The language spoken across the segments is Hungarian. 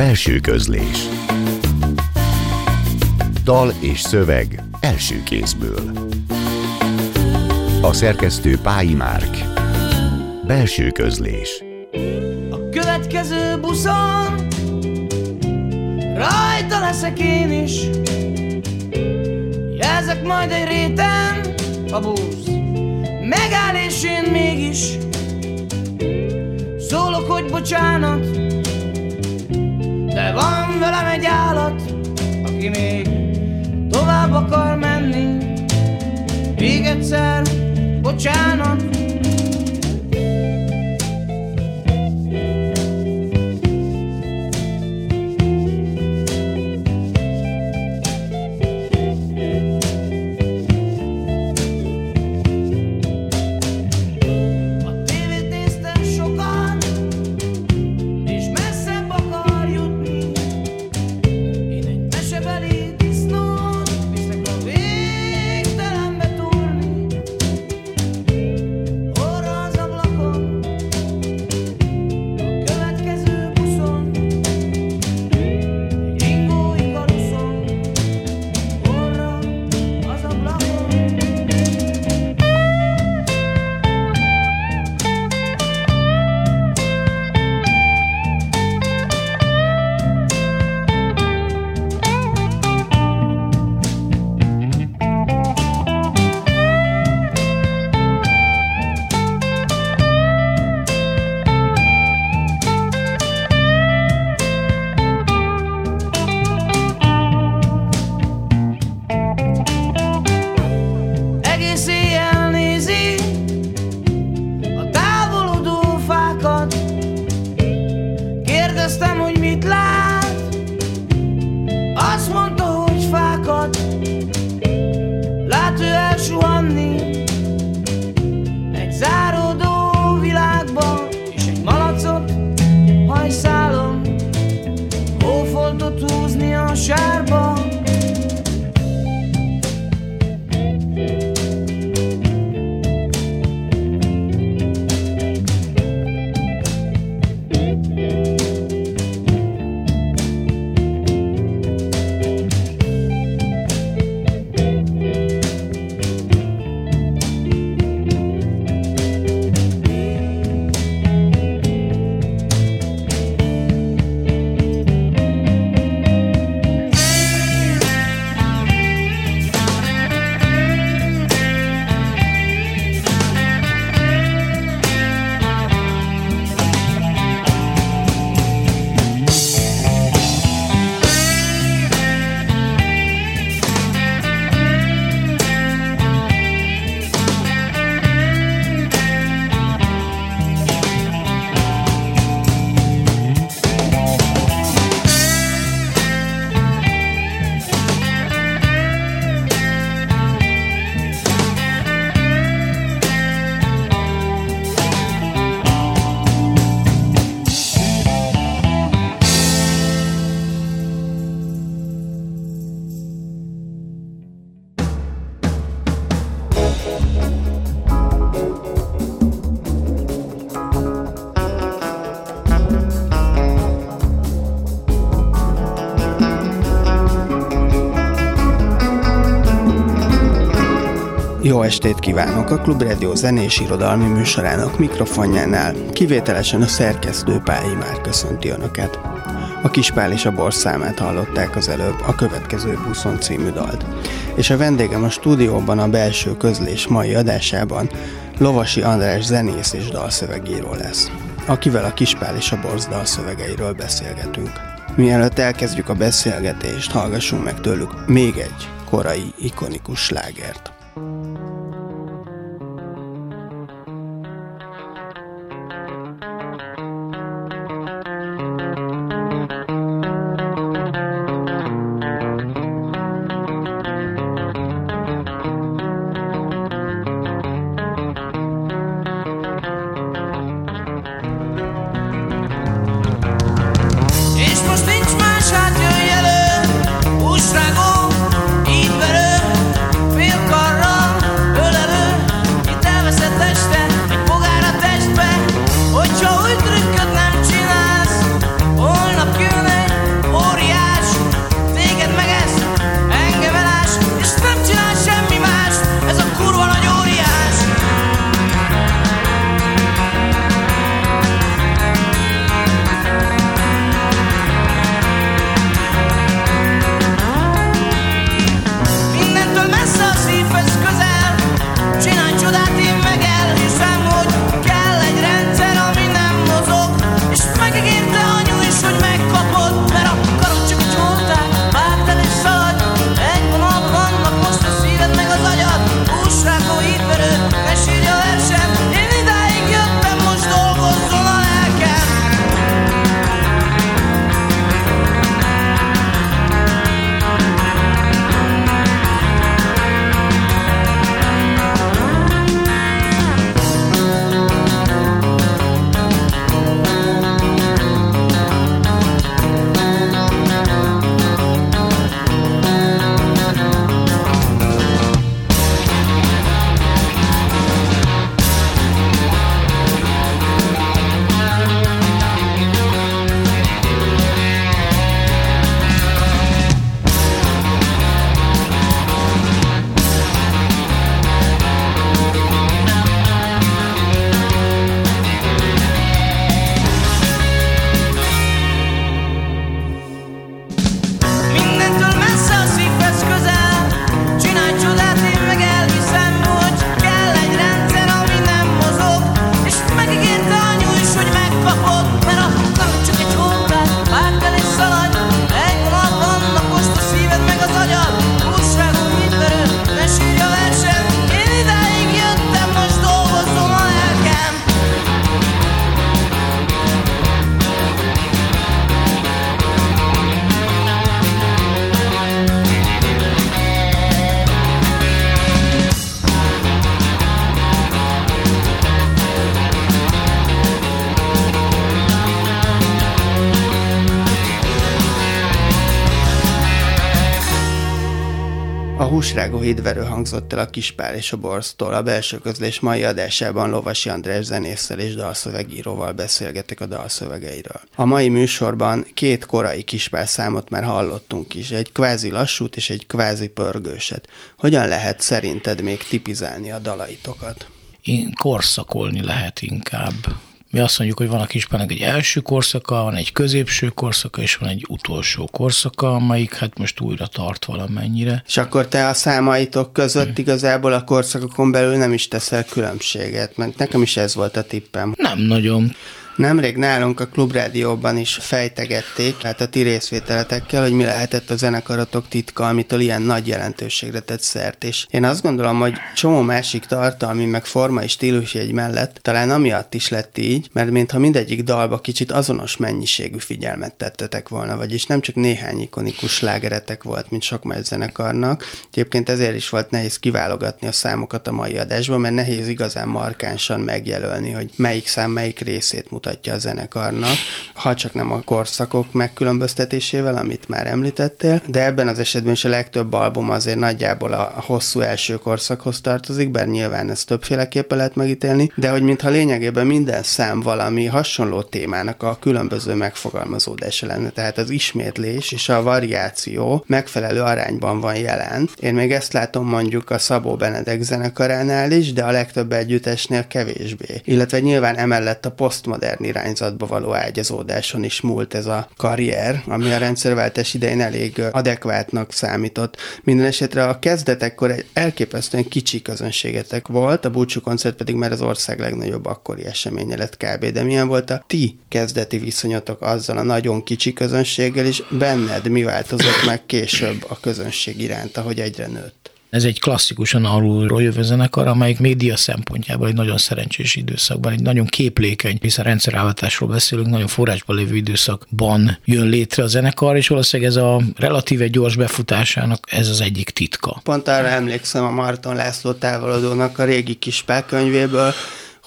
Belső közlés. Dal és szöveg első kézből. A szerkesztő Pályi Márk. Belső közlés. A következő buszon Rajta leszek én is. Jelzek majd egy réten a busz. Megáll és én mégis. Szólok, hogy bocsánat De van velem egy állat Aki még tovább akar menni. Még egyszer bocsánat Jó estét kívánok! A Klubrádió zenés irodalmi műsorának mikrofonjánál kivételesen a szerkesztő Pályi már köszönti Önöket. A Kispál és a számát hallották az előbb, a következő buszon című dalt. És a vendégem a stúdióban a belső közlés mai adásában Lovasi András zenész és dalszövegíró lesz, akivel a Kispál és a Borz dalszövegeiről beszélgetünk. Mielőtt elkezdjük a beszélgetést, hallgassunk meg tőlük még egy korai, ikonikus slágert. Húsrágó hídverő hangzott el a Kispál és a Borztól. A belső közlés mai adásában Lovasi András zenésszel és dalszövegíróval beszélgetek a dalszövegeiről. A mai műsorban két korai Kispál számot már hallottunk is, egy kvázi lassút és egy kvázi pörgőset. Hogyan lehet szerinted még tipizálni a dalaitokat? Én korszakolni lehet inkább mi azt mondjuk, hogy van a kispának egy első korszaka, van egy középső korszaka, és van egy utolsó korszaka, amelyik hát most újra tart valamennyire. És akkor te a számaitok között igazából a korszakokon belül nem is teszel különbséget, mert nekem is ez volt a tippem. Nem nagyon. Nemrég nálunk a Klubrádióban is fejtegették, tehát a ti részvételetekkel, hogy mi lehetett a zenekaratok titka, amitől ilyen nagy jelentőségre tett szert. És én azt gondolom, hogy csomó másik tartalmi, meg forma és egy mellett talán amiatt is lett így, mert mintha mindegyik dalba kicsit azonos mennyiségű figyelmet tettetek volna, vagyis nem csak néhány ikonikus slágeretek volt, mint sok más zenekarnak. Egyébként ezért is volt nehéz kiválogatni a számokat a mai adásban, mert nehéz igazán markánsan megjelölni, hogy melyik szám melyik részét mutat mutatja a zenekarnak, ha csak nem a korszakok megkülönböztetésével, amit már említettél, de ebben az esetben is a legtöbb album azért nagyjából a hosszú első korszakhoz tartozik, bár nyilván ezt többféleképpen lehet megítélni, de hogy mintha lényegében minden szám valami hasonló témának a különböző megfogalmazódása lenne, tehát az ismétlés és a variáció megfelelő arányban van jelen. Én még ezt látom mondjuk a Szabó Benedek zenekaránál is, de a legtöbb együttesnél kevésbé. Illetve nyilván emellett a posztmodern modern irányzatba való ágyazódáson is múlt ez a karrier, ami a rendszerváltás idején elég adekvátnak számított. Minden esetre a kezdetekkor egy elképesztően kicsi közönségetek volt, a búcsú koncert pedig már az ország legnagyobb akkori eseménye lett kb. De milyen volt a ti kezdeti viszonyatok azzal a nagyon kicsi közönséggel, és benned mi változott meg később a közönség iránt, ahogy egyre nőtt? Ez egy klasszikusan alulról jövő zenekar, amelyik média szempontjából egy nagyon szerencsés időszakban, egy nagyon képlékeny, hiszen rendszerállításról beszélünk, nagyon forrásban lévő időszakban jön létre a zenekar, és valószínűleg ez a relatíve gyors befutásának ez az egyik titka. Pont arra emlékszem a Marton László távolodónak a régi kis könyvéből,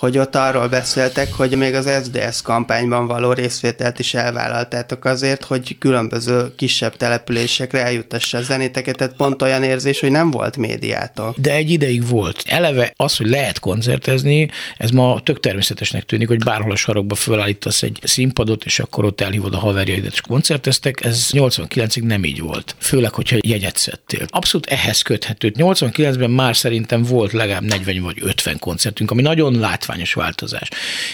hogy ott arról beszéltek, hogy még az SDS kampányban való részvételt is elvállaltátok azért, hogy különböző kisebb településekre eljutassa a zenéteket, tehát pont olyan érzés, hogy nem volt médiától. De egy ideig volt. Eleve az, hogy lehet koncertezni, ez ma tök természetesnek tűnik, hogy bárhol a sarokba fölállítasz egy színpadot, és akkor ott elhívod a haverjaidat, és koncerteztek. Ez 89-ig nem így volt. Főleg, hogyha jegyet szedtél. Abszolút ehhez köthető. 89-ben már szerintem volt legalább 40 vagy 50 koncertünk, ami nagyon látvány látványos változás.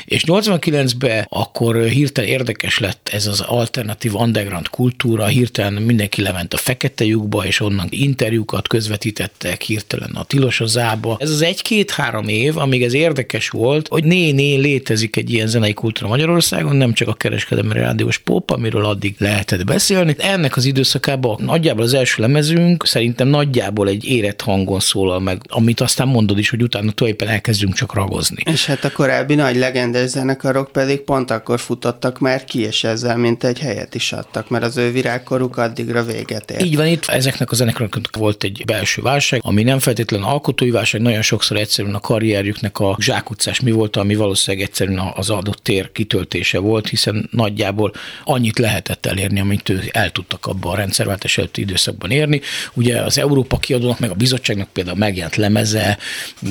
És 89-ben akkor hirtelen érdekes lett ez az alternatív underground kultúra, hirtelen mindenki lement a fekete lyukba, és onnan interjúkat közvetítettek hirtelen a tilos zába. Ez az egy-két-három év, amíg ez érdekes volt, hogy né-né létezik egy ilyen zenei kultúra Magyarországon, nem csak a kereskedelmi rádiós pop, amiről addig lehetett beszélni. Ennek az időszakában nagyjából az első lemezünk szerintem nagyjából egy érett hangon szólal meg, amit aztán mondod is, hogy utána tulajdonképpen elkezdünk csak ragozni. És hát a korábbi nagy legendás zenekarok pedig pont akkor futottak már ki, és ezzel mint egy helyet is adtak, mert az ő virágkoruk addigra véget ért. Így van, itt ezeknek a zenekaroknak volt egy belső válság, ami nem feltétlenül alkotói válság, nagyon sokszor egyszerűen a karrierjüknek a zsákutcás mi volt, ami valószínűleg egyszerűen az adott tér kitöltése volt, hiszen nagyjából annyit lehetett elérni, amit ők el tudtak abban a rendszerváltás előtti időszakban érni. Ugye az Európa kiadónak, meg a bizottságnak például megjelent lemeze,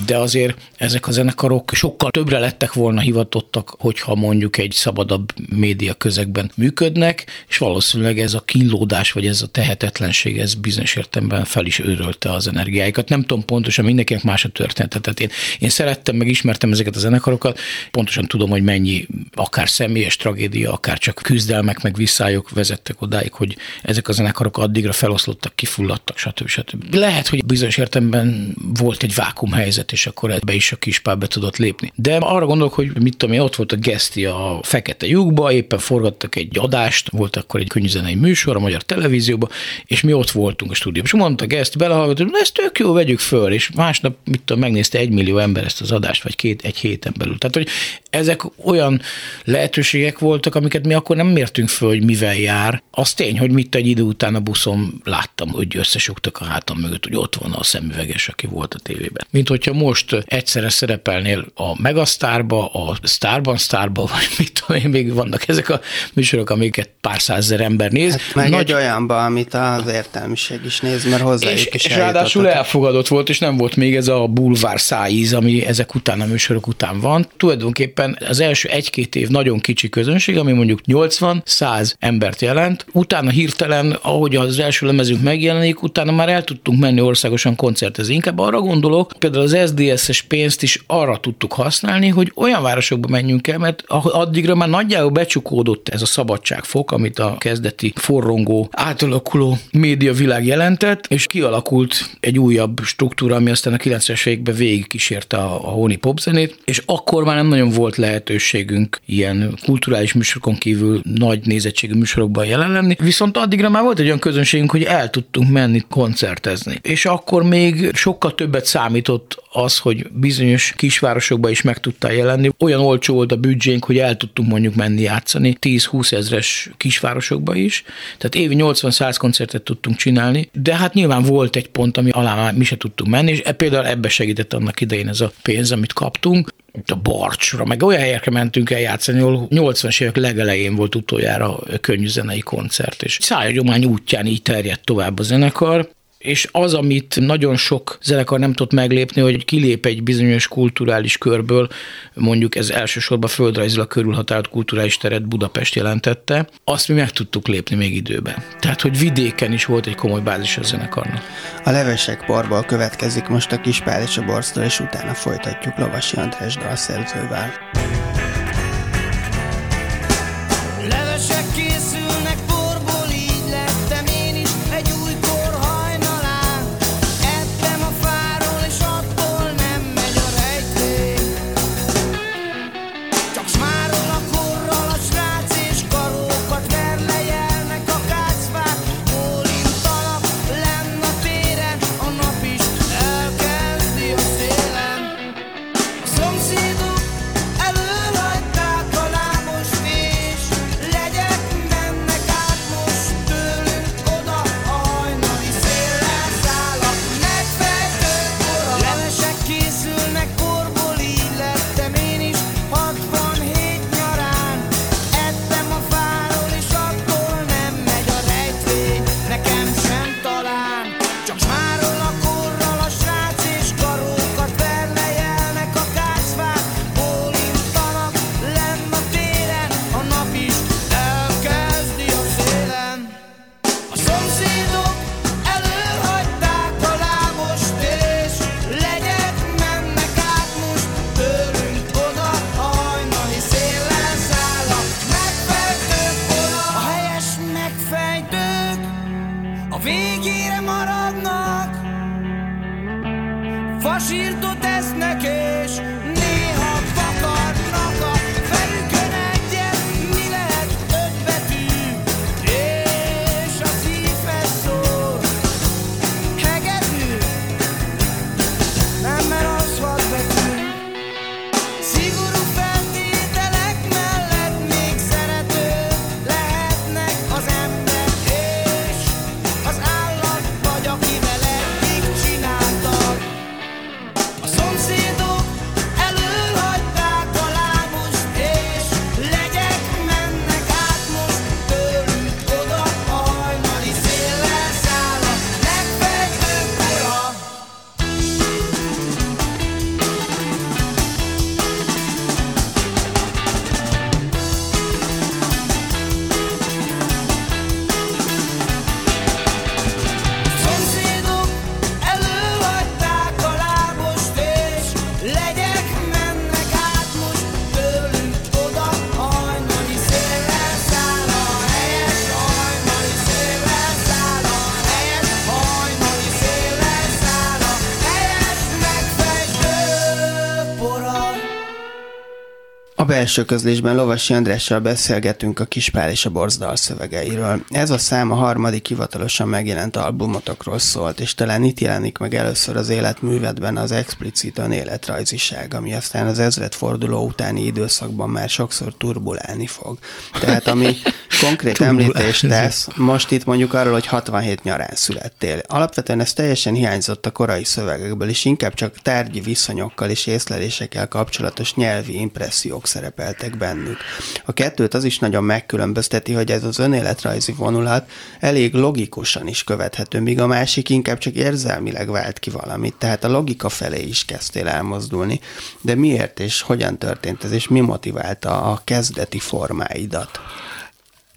de azért ezek a zenekarok sokkal sokkal többre lettek volna hivatottak, hogyha mondjuk egy szabadabb média közegben működnek, és valószínűleg ez a kínlódás, vagy ez a tehetetlenség, ez bizonyos értelemben fel is őrölte az energiáikat. Nem tudom pontosan, mindenkinek más a történet. Tehát én, én szerettem, meg ismertem ezeket a zenekarokat, pontosan tudom, hogy mennyi akár személyes tragédia, akár csak küzdelmek, meg visszályok vezettek odáig, hogy ezek a zenekarok addigra feloszlottak, kifulladtak, stb. stb. Lehet, hogy bizonyos értelemben volt egy vákumhelyzet, és akkor ebbe is a kispál be tudott lépni. De arra gondolok, hogy mit tudom én, ott volt a Geszti a Fekete lyukba, éppen forgattak egy adást, volt akkor egy könyvzenei műsor a magyar televízióban, és mi ott voltunk a stúdióban. És mondta Geszti, belehallgatott, ez tök jó, vegyük föl, és másnap, mit tudom, megnézte egy millió ember ezt az adást, vagy két, egy héten belül. Tehát, hogy ezek olyan lehetőségek voltak, amiket mi akkor nem mértünk föl, hogy mivel jár. Az tény, hogy mit egy idő után a buszon láttam, hogy összesugtak a hátam mögött, hogy ott van a szemüveges, aki volt a tévében. Mint hogyha most egyszerre szerepelnél a Megasztárba, a Starban Starba, vagy mit tudom én, még vannak ezek a műsorok, amiket pár százezer ember néz. Hát meg Nagy... egy olyanba, amit az értelmiség is néz, mert hozzá és, is és ráadásul elfogadott volt, és nem volt még ez a bulvár szájíz, ami ezek után a műsorok után van. Tulajdonképpen az első egy-két év nagyon kicsi közönség, ami mondjuk 80-100 embert jelent. Utána hirtelen, ahogy az első lemezünk megjelenik, utána már el tudtunk menni országosan koncertezni. Inkább arra gondolok, például az SZDSZ-es pénzt is arra tudtuk használni, hogy olyan városokba menjünk el, mert addigra már nagyjából becsukódott ez a szabadságfok, amit a kezdeti forrongó, átalakuló média világ jelentett, és kialakult egy újabb struktúra, ami aztán a 90-es években végig kísérte a, a hóni popzenét, és akkor már nem nagyon volt lehetőségünk ilyen kulturális műsorokon kívül nagy nézettségű műsorokban jelen lenni, viszont addigra már volt egy olyan közönségünk, hogy el tudtunk menni koncertezni. És akkor még sokkal többet számított az, hogy bizonyos kisvárosokban is meg tudtál jelenni. Olyan olcsó volt a büdzsénk, hogy el tudtunk mondjuk menni játszani 10-20 ezres kisvárosokba is. Tehát évi 80-100 koncertet tudtunk csinálni, de hát nyilván volt egy pont, ami alá mi se tudtunk menni, és e például ebbe segített annak idején ez a pénz, amit kaptunk a Barcsra, meg olyan helyekre mentünk el játszani, ahol 80-as évek legelején volt utoljára könnyű zenei koncert, és szájagyomány útján így terjedt tovább a zenekar és az, amit nagyon sok zenekar nem tudott meglépni, hogy kilép egy bizonyos kulturális körből, mondjuk ez elsősorban földrajzilag körülhatárolt kulturális teret Budapest jelentette, azt mi meg tudtuk lépni még időben. Tehát, hogy vidéken is volt egy komoly bázis a zenekarnak. A levesek porból következik most a Kispál és a Borsztól, és utána folytatjuk Lovasi András dalszerzővel. Belső közlésben Lovasi Andrással beszélgetünk a Kispál és a Borzdal szövegeiről. Ez a szám a harmadik hivatalosan megjelent albumotokról szólt, és talán itt jelenik meg először az életművedben az explicit önéletrajziság, ami aztán az ezredforduló utáni időszakban már sokszor turbulálni fog. Tehát ami konkrét Túlulás. említést tesz, most itt mondjuk arról, hogy 67 nyarán születtél. Alapvetően ez teljesen hiányzott a korai szövegekből, és inkább csak tárgyi viszonyokkal és észlelésekkel kapcsolatos nyelvi impressziók szerepeltek bennük. A kettőt az is nagyon megkülönbözteti, hogy ez az önéletrajzi vonulat elég logikusan is követhető, míg a másik inkább csak érzelmileg vált ki valamit, tehát a logika felé is kezdtél elmozdulni. De miért és hogyan történt ez, és mi motiválta a kezdeti formáidat?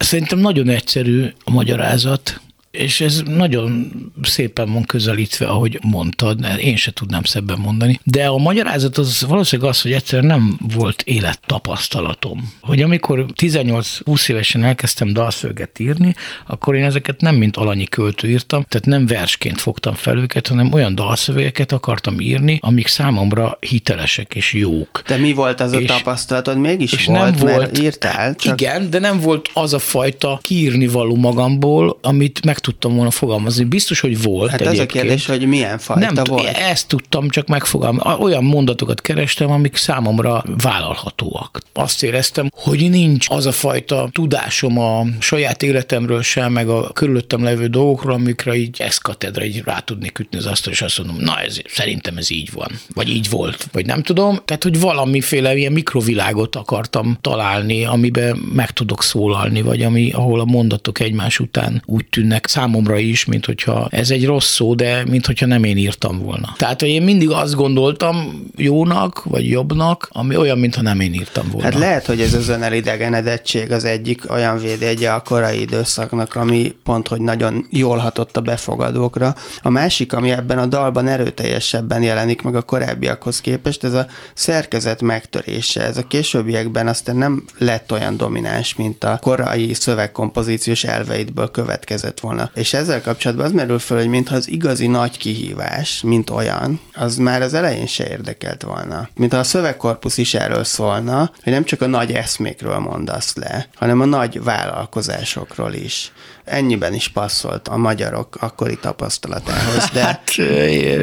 Szerintem nagyon egyszerű a magyarázat, és ez nagyon szépen van közelítve, ahogy mondtad, én se tudnám szebben mondani. De a magyarázat az valószínűleg az, hogy egyszerűen nem volt élettapasztalatom. Hogy amikor 18-20 évesen elkezdtem dalszöveget írni, akkor én ezeket nem mint alanyi költő írtam, tehát nem versként fogtam fel őket, hanem olyan dalszövegeket akartam írni, amik számomra hitelesek és jók. De mi volt az a És- tapasztalatod? Mégis és volt, nem mert volt, írtál, csak Igen, de nem volt az a fajta kiírni való magamból, amit meg tudtam volna fogalmazni. Biztos, hogy volt Hát ez a egyébként. kérdés, hogy milyen fajta nem, volt. ezt tudtam csak megfogalmazni. Olyan mondatokat kerestem, amik számomra vállalhatóak. Azt éreztem, hogy nincs az a fajta tudásom a saját életemről sem, meg a körülöttem levő dolgokról, amikre így eszkatedra így rá tudnék ütni az asztal, és azt mondom, na ez, szerintem ez így van, vagy így volt, vagy nem tudom. Tehát, hogy valamiféle ilyen mikrovilágot akartam találni, amiben meg tudok szólalni, vagy ami, ahol a mondatok egymás után úgy tűnnek számomra is, mint hogyha ez egy rossz szó, de mint hogyha nem én írtam volna. Tehát, hogy én mindig azt gondoltam jónak, vagy jobbnak, ami olyan, mintha nem én írtam volna. Hát lehet, hogy ez az önelidegenedettség az egyik olyan védjegye a korai időszaknak, ami pont, hogy nagyon jól hatott a befogadókra. A másik, ami ebben a dalban erőteljesebben jelenik meg a korábbiakhoz képest, ez a szerkezet megtörése. Ez a későbbiekben aztán nem lett olyan domináns, mint a korai szövegkompozíciós elveidből következett volna. És ezzel kapcsolatban az merül föl, hogy mintha az igazi nagy kihívás, mint olyan, az már az elején se érdekelt volna. Mintha a szövegkorpusz is erről szólna, hogy nem csak a nagy eszmékről mondasz le, hanem a nagy vállalkozásokról is. Ennyiben is passzolt a magyarok akkori tapasztalatához, de Hát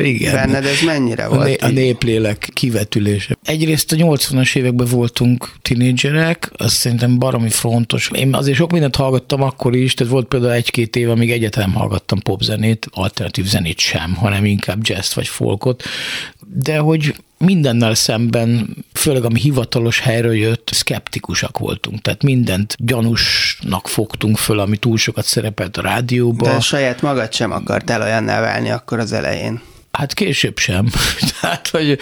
igen. benned ez mennyire a, volt? né- a néplélek kivetülése. Egyrészt a 80-as években voltunk tinédzserek, az szerintem baromi frontos. Én azért sok mindent hallgattam akkor is, tehát volt például egy-két év, amíg egyetem hallgattam popzenét, alternatív zenét sem, hanem inkább jazz vagy folkot, de hogy mindennel szemben, főleg ami hivatalos helyről jött, szkeptikusak voltunk. Tehát mindent gyanúsnak fogtunk föl, ami túl sokat szerepelt a rádióban. De saját magad sem akartál olyanná válni akkor az elején. Hát később sem. Tehát, hogy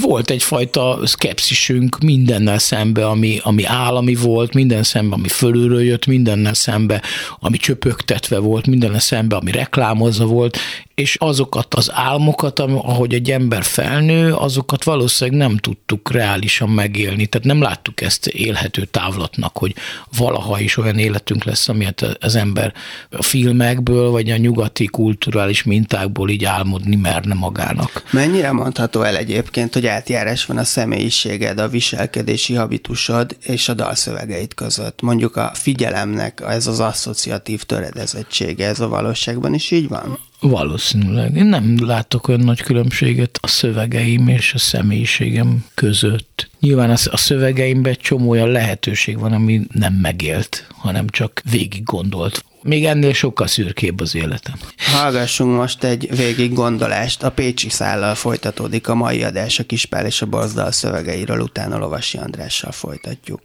volt egyfajta szkepszisünk mindennel szembe, ami, ami állami volt, minden szembe, ami fölülről jött, mindennel szembe, ami csöpögtetve volt, mindennel szembe, ami reklámozva volt, és azokat az álmokat, ahogy egy ember felnő, azokat valószínűleg nem tudtuk reálisan megélni. Tehát nem láttuk ezt élhető távlatnak, hogy valaha is olyan életünk lesz, amilyet az ember a filmekből, vagy a nyugati kulturális mintákból így álmodni merne magának. Mennyire mondható el egyébként, hogy átjárás van a személyiséged, a viselkedési habitusod és a dalszövegeid között? Mondjuk a figyelemnek ez az asszociatív töredezettsége, ez a valóságban is így van? Valószínűleg. Én nem látok olyan nagy különbséget a szövegeim és a személyiségem között. Nyilván a a szövegeimben egy csomó olyan lehetőség van, ami nem megélt, hanem csak végig gondolt. Még ennél sokkal szürkébb az életem. Hallgassunk most egy végig gondolást. A Pécsi szállal folytatódik a mai adás, a Kispál és a Borzdal szövegeiről, utána Lovasi Andrással folytatjuk.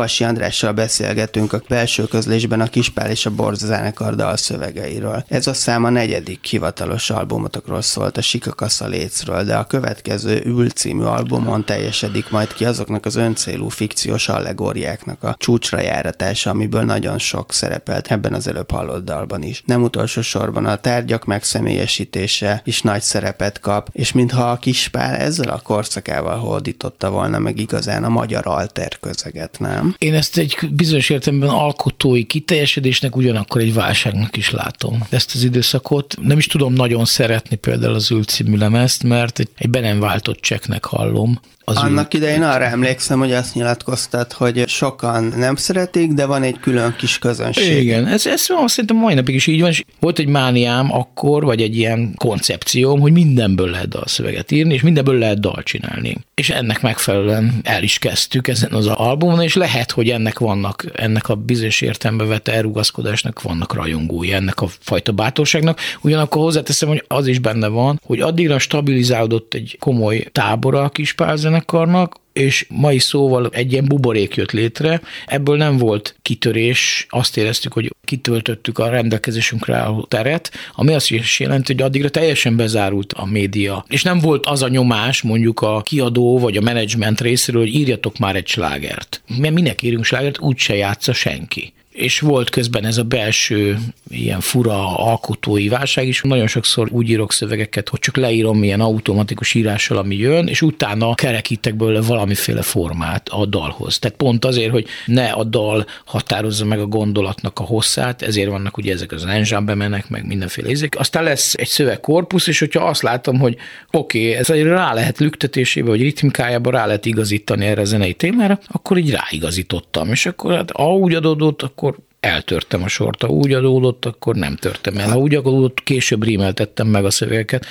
Lovasi Andrással beszélgetünk a belső közlésben a Kispál és a Borz zenekar dalszövegeiről. Ez a szám a negyedik hivatalos albumotokról szólt a Sikakasza lécről, de a következő Ül című albumon teljesedik majd ki azoknak az öncélú fikciós allegóriáknak a csúcsra járatása, amiből nagyon sok szerepelt ebben az előbb hallott dalban is. Nem utolsó sorban a tárgyak megszemélyesítése is nagy szerepet kap, és mintha a Kispál ezzel a korszakával hódította volna meg igazán a magyar alter közeget, nem? Én ezt egy bizonyos értelemben alkotói kiteljesedésnek, ugyanakkor egy válságnak is látom. Ezt az időszakot nem is tudom nagyon szeretni például az Ült című lemezt, mert egy, egy be nem váltott cseknek hallom az Annak idején arra emlékszem, hogy azt nyilatkoztat, hogy sokan nem szeretik, de van egy külön kis közönség. Igen, ez, ez szerintem mai napig is így van, és volt egy mániám akkor, vagy egy ilyen koncepcióm, hogy mindenből lehet dalszöveget írni, és mindenből lehet dal csinálni. És ennek megfelelően el is kezdtük ezen az albumon, és lehet, hogy ennek vannak, ennek a bizonyos értelembe vett elrugaszkodásnak vannak rajongói, ennek a fajta bátorságnak. Ugyanakkor hozzáteszem, hogy az is benne van, hogy addigra stabilizálódott egy komoly tábora a kispálzenek, zenekarnak, és mai szóval egy ilyen buborék jött létre, ebből nem volt kitörés, azt éreztük, hogy kitöltöttük a rendelkezésünkre álló teret, ami azt is jelenti, hogy addigra teljesen bezárult a média. És nem volt az a nyomás mondjuk a kiadó vagy a menedzsment részéről, hogy írjatok már egy slágert. Mert minek írunk slágert, úgyse játsza senki és volt közben ez a belső ilyen fura alkotói válság is. Nagyon sokszor úgy írok szövegeket, hogy csak leírom ilyen automatikus írással, ami jön, és utána kerekítek belőle valamiféle formát a dalhoz. Tehát pont azért, hogy ne a dal határozza meg a gondolatnak a hosszát, ezért vannak ugye ezek az enjambe menek, meg mindenféle ezek. Aztán lesz egy szövegkorpusz, és hogyha azt látom, hogy oké, okay, ez rá lehet lüktetésébe, vagy ritmikájába rá lehet igazítani erre a zenei témára, akkor így ráigazítottam. És akkor hát, ahogy adódott, akkor eltörtem a sort. Ha úgy adódott, akkor nem törtem el. Ha úgy adódott, később rímeltettem meg a szövegeket,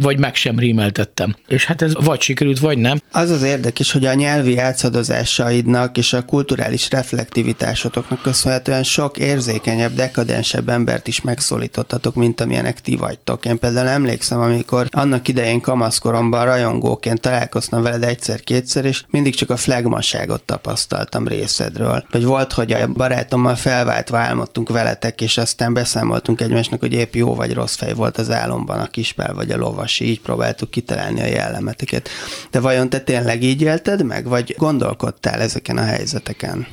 vagy meg sem rímeltettem. És hát ez vagy sikerült, vagy nem. Az az érdekes, hogy a nyelvi átszadozásaidnak és a kulturális reflektivitásotoknak köszönhetően sok érzékenyebb, dekadensebb embert is megszólítottatok, mint amilyenek ti vagytok. Én például emlékszem, amikor annak idején kamaszkoromban rajongóként találkoztam veled egyszer-kétszer, és mindig csak a flagmaságot tapasztaltam részedről. Vagy volt, hogy a barátommal fel elváltva álmodtunk veletek, és aztán beszámoltunk egymásnak, hogy épp jó vagy rossz fej volt az álomban a kispel vagy a lovasi, így próbáltuk kitalálni a jellemeteket. De vajon te tényleg így élted meg, vagy gondolkodtál ezeken a helyzeteken?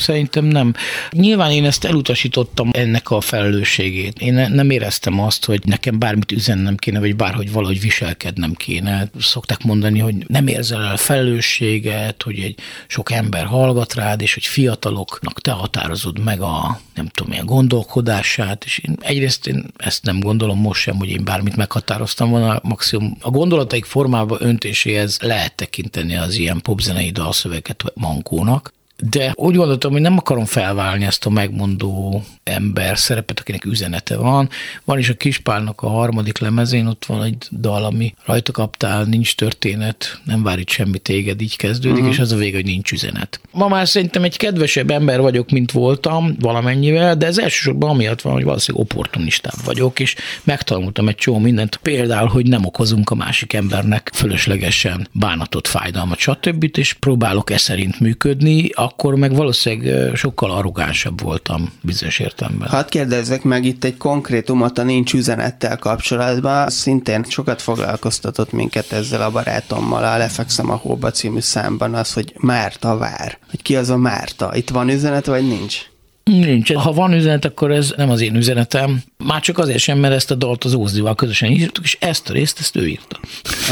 Szerintem nem. Nyilván én ezt elutasítottam ennek a felelősségét. Én nem éreztem azt, hogy nekem bármit üzennem kéne, vagy bárhogy valahogy viselkednem kéne. Szokták mondani, hogy nem érzel el felelősséget, hogy egy sok ember hallgat rád, és hogy fiataloknak te határozod meg a nem tudom, milyen gondolkodását, és én egyrészt én ezt nem gondolom most sem, hogy én bármit meghatároztam volna, maximum a gondolataik formába öntéséhez lehet tekinteni az ilyen popzenei dalszöveget mankónak, de úgy gondoltam, hogy nem akarom felválni ezt a megmondó ember szerepet, akinek üzenete van. Van is a Kispálnak a harmadik lemezén, ott van egy dal, ami rajta kaptál, nincs történet, nem vár itt semmi téged, így kezdődik, uh-huh. és az a vége, hogy nincs üzenet. Ma már szerintem egy kedvesebb ember vagyok, mint voltam valamennyivel, de ez elsősorban amiatt van, hogy valószínűleg opportunistább vagyok, és megtanultam egy csomó mindent, például, hogy nem okozunk a másik embernek fölöslegesen bánatot, fájdalmat, stb. és próbálok e szerint működni, akkor meg valószínűleg sokkal arrogánsabb voltam bizonyos értelemben. Hadd kérdezzek meg itt egy konkrétumot a nincs üzenettel kapcsolatban. Szintén sokat foglalkoztatott minket ezzel a barátommal a Lefekszem a Hóba című számban az, hogy Márta vár. Hogy ki az a Márta? Itt van üzenet, vagy nincs? Nincs. Ha van üzenet, akkor ez nem az én üzenetem. Már csak azért sem, mert ezt a dalt az Ózdival közösen írtuk, és ezt a részt, ezt ő írta.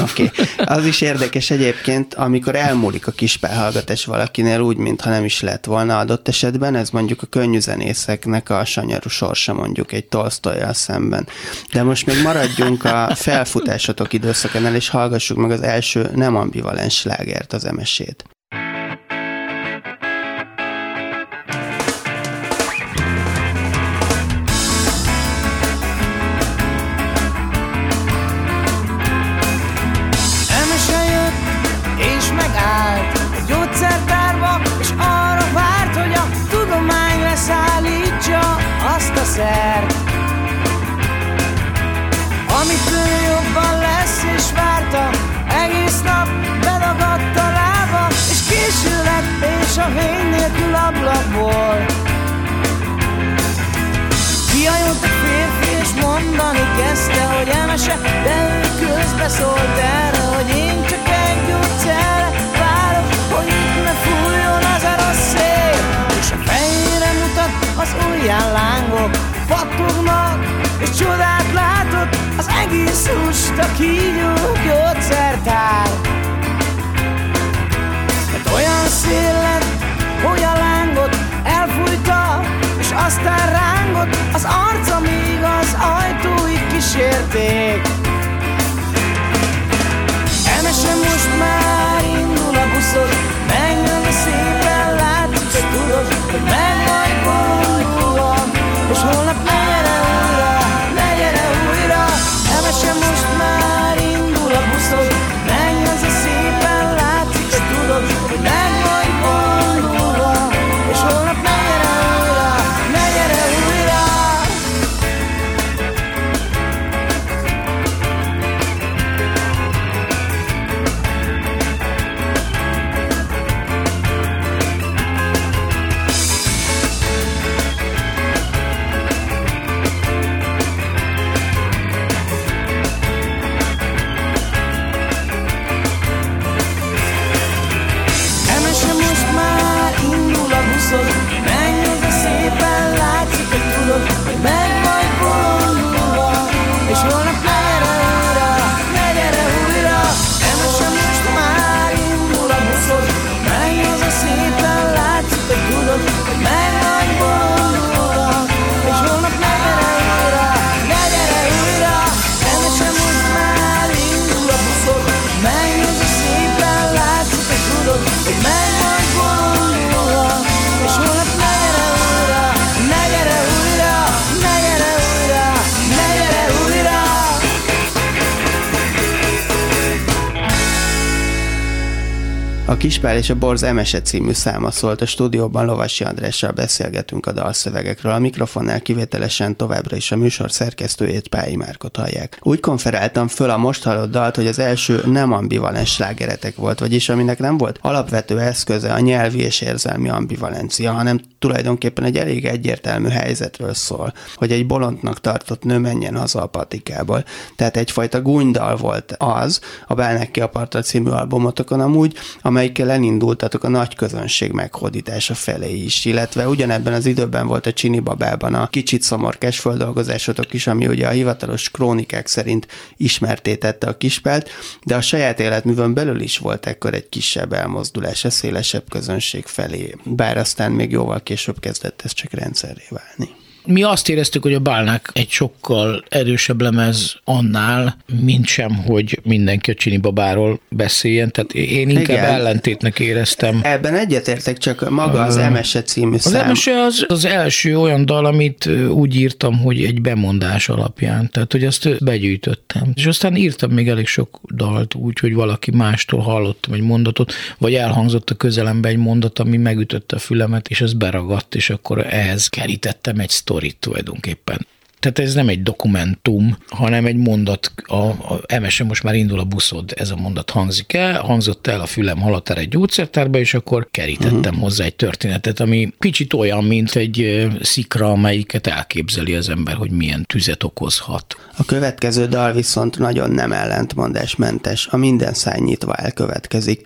Oké. Okay. Az is érdekes egyébként, amikor elmúlik a kis hallgatás valakinél úgy, mintha nem is lett volna adott esetben, ez mondjuk a könnyű zenészeknek a sanyarú sorsa mondjuk egy Tolstoyjal szemben. De most még maradjunk a felfutásotok időszakánál, és hallgassuk meg az első nem ambivalens slágert, az emesét. A Kispál és a Borz Emese című száma szólt a stúdióban Lovasi Andrással beszélgetünk a dalszövegekről. A mikrofonnál kivételesen továbbra is a műsor szerkesztőjét Pályi Márkot hallják. Úgy konferáltam föl a most hallott dalt, hogy az első nem ambivalens slágeretek volt, vagyis aminek nem volt alapvető eszköze a nyelvi és érzelmi ambivalencia, hanem tulajdonképpen egy elég egyértelmű helyzetről szól, hogy egy bolondnak tartott nő menjen haza a patikából. Tehát egyfajta gúnydal volt az, a Belnek ki aparta című albumotokon amúgy, amelyikkel elindultatok a nagy közönség meghódítása felé is, illetve ugyanebben az időben volt a Csini Babában a kicsit szomorkás földolgozásotok is, ami ugye a hivatalos krónikák szerint ismertétette a kispelt, de a saját életművön belül is volt ekkor egy kisebb elmozdulás a szélesebb közönség felé, bár aztán még jóval később kezdett ez csak rendszerré válni. Mi azt éreztük, hogy a Bálnák egy sokkal erősebb lemez annál, mint sem, hogy mindenki a Csini babáról beszéljen. Tehát én inkább Igen. ellentétnek éreztem. Ebben egyetértek, csak maga az Emese című Az szám. emese az, az első olyan dal, amit úgy írtam, hogy egy bemondás alapján. Tehát, hogy azt begyűjtöttem. És aztán írtam még elég sok dalt úgy, hogy valaki mástól hallottam egy mondatot, vagy elhangzott a közelembe egy mondat, ami megütötte a fülemet, és ez beragadt, és akkor ehhez kerítettem egy sztorit tulajdonképpen. Tehát ez nem egy dokumentum, hanem egy mondat, a, a emese most már indul a buszod, ez a mondat hangzik el, hangzott el a fülem halatára egy gyógyszertárba, és akkor kerítettem uh-huh. hozzá egy történetet, ami kicsit olyan, mint egy szikra, amelyiket elképzeli az ember, hogy milyen tüzet okozhat. A következő dal viszont nagyon nem ellentmondásmentes, a minden száj nyitva elkövetkezik.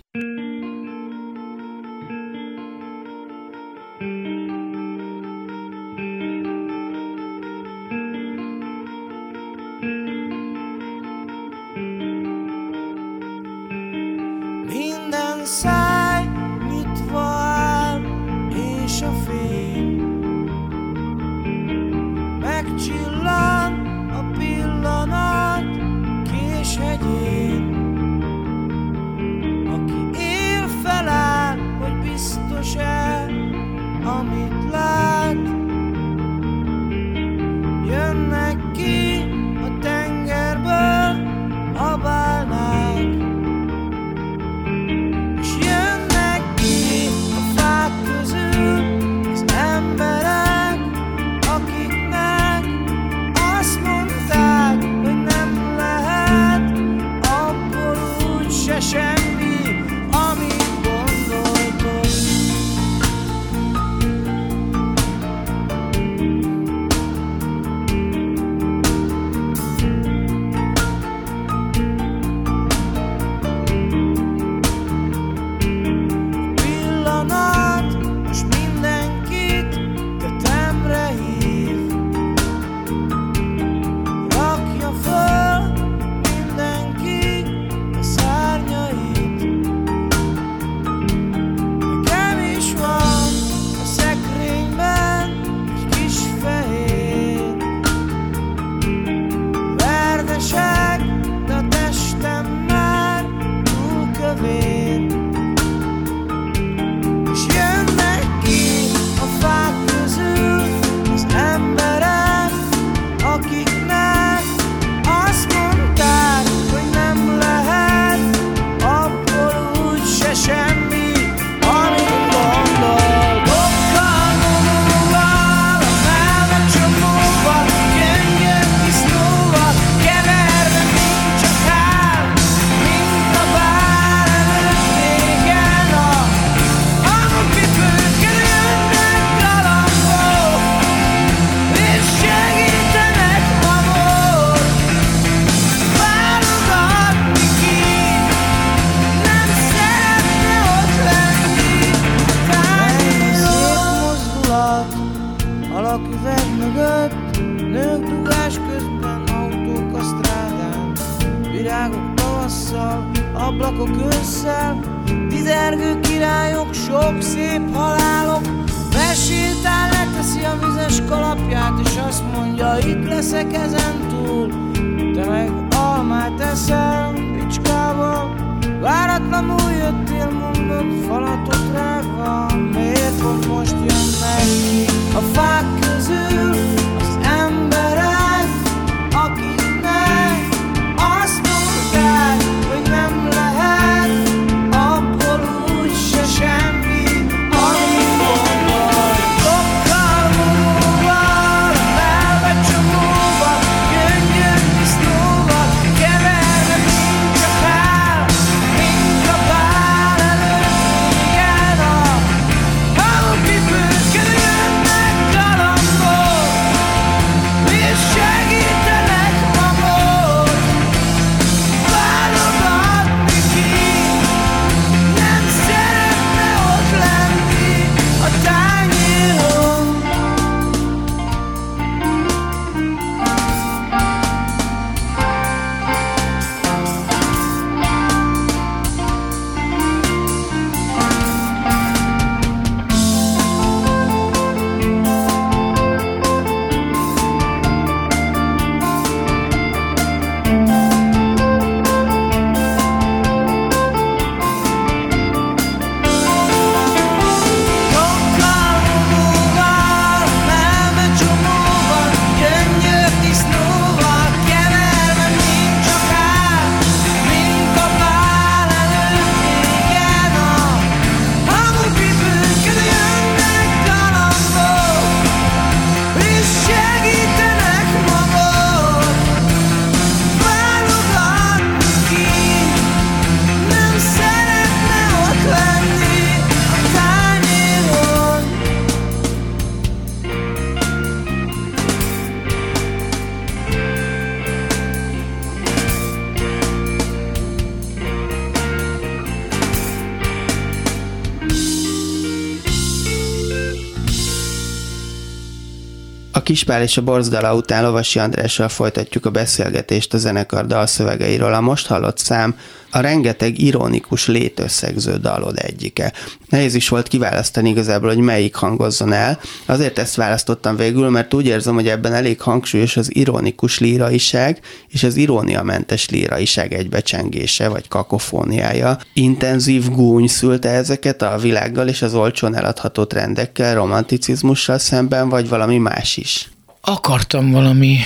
Kispál és a Borzdala után Lovasi Andrással folytatjuk a beszélgetést a zenekar dalszövegeiről. A most hallott szám a rengeteg ironikus létösszegző dalod egyike. Nehéz is volt kiválasztani igazából, hogy melyik hangozzon el. Azért ezt választottam végül, mert úgy érzem, hogy ebben elég hangsúlyos az ironikus líraiság és az iróniamentes líraiság egybecsengése vagy kakofóniája. Intenzív gúny szülte ezeket a világgal és az olcsón eladható trendekkel, romanticizmussal szemben, vagy valami más is? Akartam valami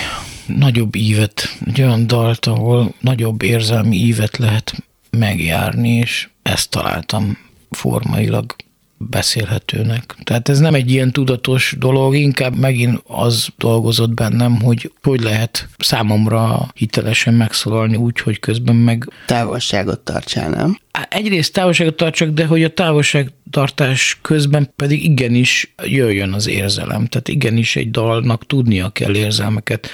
nagyobb ívet, egy olyan dalt, ahol nagyobb érzelmi ívet lehet megjárni, és ezt találtam formailag beszélhetőnek. Tehát ez nem egy ilyen tudatos dolog, inkább megint az dolgozott bennem, hogy hogy lehet számomra hitelesen megszólalni úgy, hogy közben meg... Távolságot tartsál, nem? Egyrészt távolságot tartsak, de hogy a távolságtartás közben pedig igenis jöjjön az érzelem. Tehát igenis egy dalnak tudnia kell érzelmeket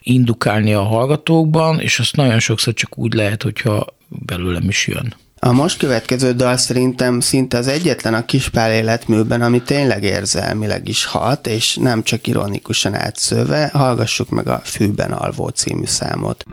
indukálni a hallgatókban, és azt nagyon sokszor csak úgy lehet, hogyha belőlem is jön. A most következő dal szerintem szinte az egyetlen a kispál életműben, ami tényleg érzelmileg is hat, és nem csak ironikusan átszőve, hallgassuk meg a Fűben alvó című számot.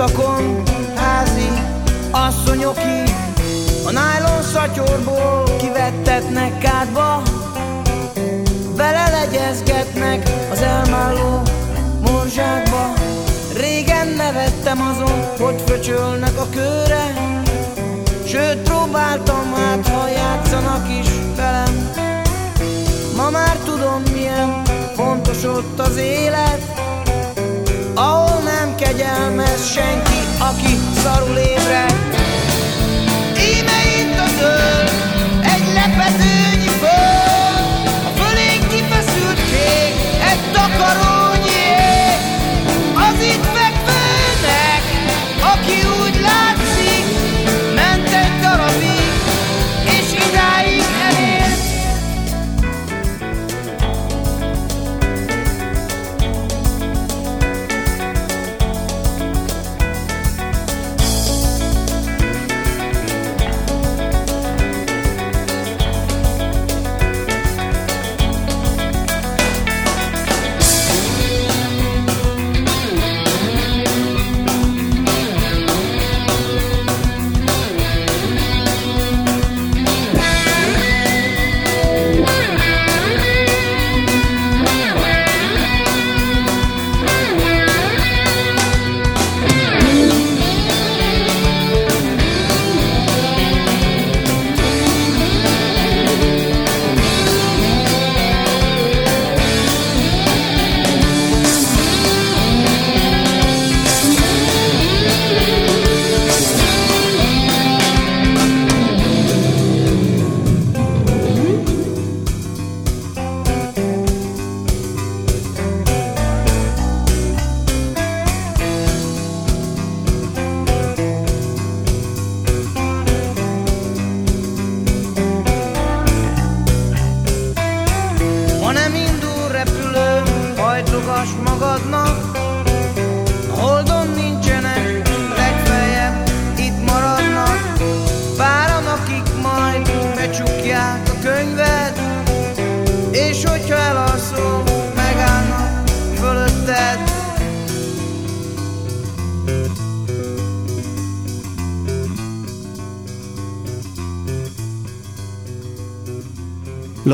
Utakon házi asszonyok így A nájlon szatyorból kivettetnek kádba. Belelegyezgetnek az elmálló morzsákba. Régen nevettem azon, hogy föcsölnek a kőre. Sőt, próbáltam hát, ha játszanak is velem. Ma már tudom, milyen fontos ott az élet Ahol nem kegyelmez senki, aki szarul ébred. Íme itt a zöld, egy lepezőnyi föld A fölénk kifeszült kék, egy takarónyi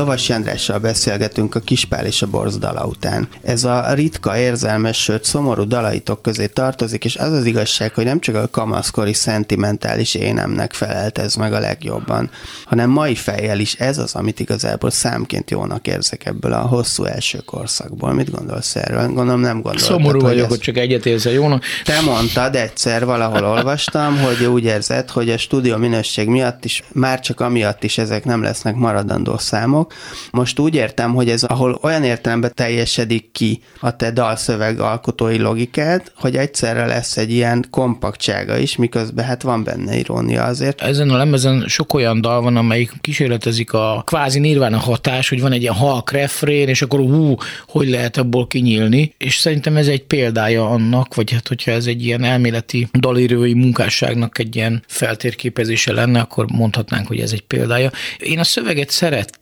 Lovas Jendrással beszélgetünk a Kispál és a Borz dala után. Ez a ritka, érzelmes, sőt szomorú dalaitok közé tartozik, és az az igazság, hogy nem csak a kamaszkori szentimentális énemnek felelt ez meg a legjobban, hanem mai fejjel is ez az, amit igazából számként jónak érzek ebből a hosszú első korszakból. Mit gondolsz erről? Gondolom nem gondolod. Szomorú vagyok, hogy csak egyet érzel jónak. Te mondtad egyszer, valahol olvastam, hogy úgy érzed, hogy a stúdió minőség miatt is, már csak amiatt is ezek nem lesznek maradandó számok. Most úgy értem, hogy ez ahol olyan értelemben teljesedik ki a te dalszöveg alkotói logikád, hogy egyszerre lesz egy ilyen kompaktsága is, miközben hát van benne irónia azért. Ezen a lemezen sok olyan dal van, amelyik kísérletezik a kvázi nirvana hatás, hogy van egy ilyen halk refrén, és akkor hú, hogy lehet abból kinyílni, és szerintem ez egy példája annak, vagy hát hogyha ez egy ilyen elméleti dalírói munkásságnak egy ilyen feltérképezése lenne, akkor mondhatnánk, hogy ez egy példája. Én a szöveget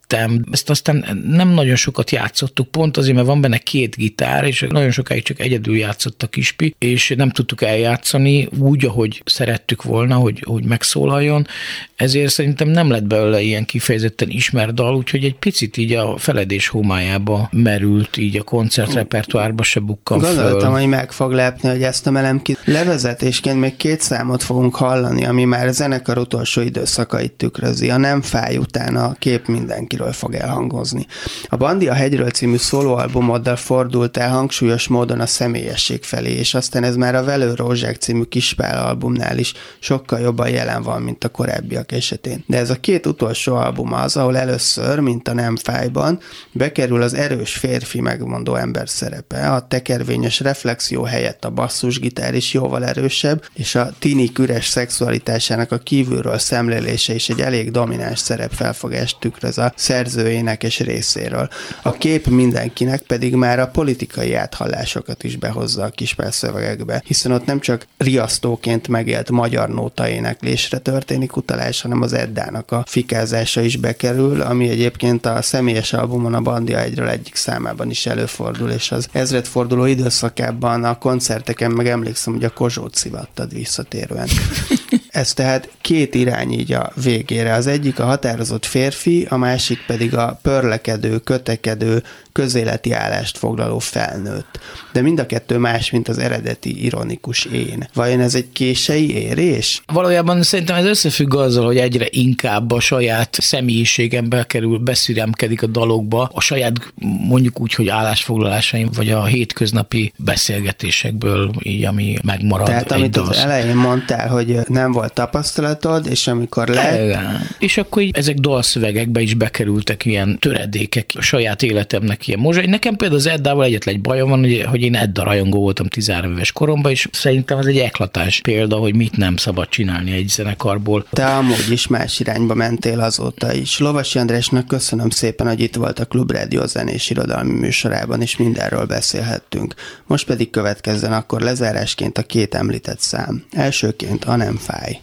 szerettem, ezt aztán nem nagyon sokat játszottuk, pont azért, mert van benne két gitár, és nagyon sokáig csak egyedül játszott a kispi, és nem tudtuk eljátszani úgy, ahogy szerettük volna, hogy, hogy megszólaljon, ezért szerintem nem lett belőle ilyen kifejezetten ismert dal, úgyhogy egy picit így a feledés homályába merült, így a koncertrepertoárba se bukkan Gondoltam, föl. hogy meg fog lepni, hogy ezt emelem ki. Levezetésként még két számot fogunk hallani, ami már a zenekar utolsó időszakait tükrözi. A Nem fáj után a kép mindenkiről fog elhangozni. A Bandi a hegyről című szólóalbumoddal fordult el hangsúlyos módon a személyesség felé, és aztán ez már a Velő Rózsák című Kispál albumnál is sokkal jobban jelen van, mint a korábbiak esetén. De ez a két utolsó album az, ahol először, mint a Nem fájban, bekerül az erős férfi megmondó ember szerepe, a tekervényes reflexió helyett a basszusgitár is jóval erősebb, és a tinik üres szexualitásának a kívülről szemlélése is egy elég domináns szerepfelfogást tükröz a szerző énekes részéről. A kép mindenkinek pedig már a politikai áthallásokat is behozza a kispel szövegekbe, hiszen ott nem csak riasztóként megélt magyar nóta éneklésre történik utalás, hanem az Eddának a fikázása is bekerül, ami egyébként a személyes albumon a Bandia egyről egyik számában is előfordul, és az ezredforduló időszakában a koncerteken meg emlékszem, hogy a Kozsót szivattad visszatérően. Ez tehát két irány így a végére. Az egyik a határozott férfi, a másik pedig a pörlekedő, kötekedő, közéleti állást foglaló felnőtt. De mind a kettő más, mint az eredeti ironikus én. Vajon ez egy kései érés? Valójában szerintem ez összefügg azzal, hogy egyre inkább a saját személyiségem bekerül, beszüremkedik a dalokba, a saját mondjuk úgy, hogy állásfoglalásaim, vagy a hétköznapi beszélgetésekből, így ami megmarad. Tehát amit az elején mondtál, hogy nem volt tapasztalatod, és amikor le... Igen. És akkor így ezek dalszövegekbe is bekerültek ilyen töredékek a saját életemnek ilyen mozsai. Nekem például az Eddával egyetlen egy bajom van, hogy, hogy én Edda rajongó voltam 13 éves koromban, és szerintem ez egy eklatás példa, hogy mit nem szabad csinálni egy zenekarból. Te amúgy is más irányba mentél azóta is. Lovasi Andrásnak köszönöm szépen, hogy itt volt a Klubrádió zenés irodalmi műsorában, és mindenről beszélhettünk. Most pedig következzen akkor lezárásként a két említett szám. Elsőként a nem fáj.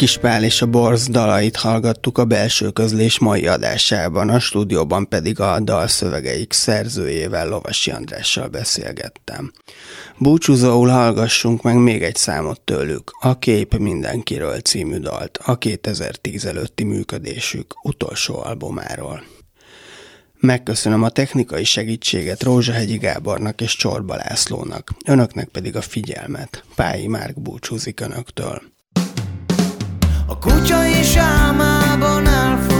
Kispál és a Borz dalait hallgattuk a belső közlés mai adásában, a stúdióban pedig a dalszövegeik szerzőjével, Lovasi Andrással beszélgettem. Búcsúzóul hallgassunk meg még egy számot tőlük, a Kép mindenkiről című dalt, a 2010 előtti működésük utolsó albumáról. Megköszönöm a technikai segítséget Rózsahegyi Gábornak és Csorba Lászlónak, önöknek pedig a figyelmet. Pályi Márk búcsúzik önöktől. A kutya is álmában elfut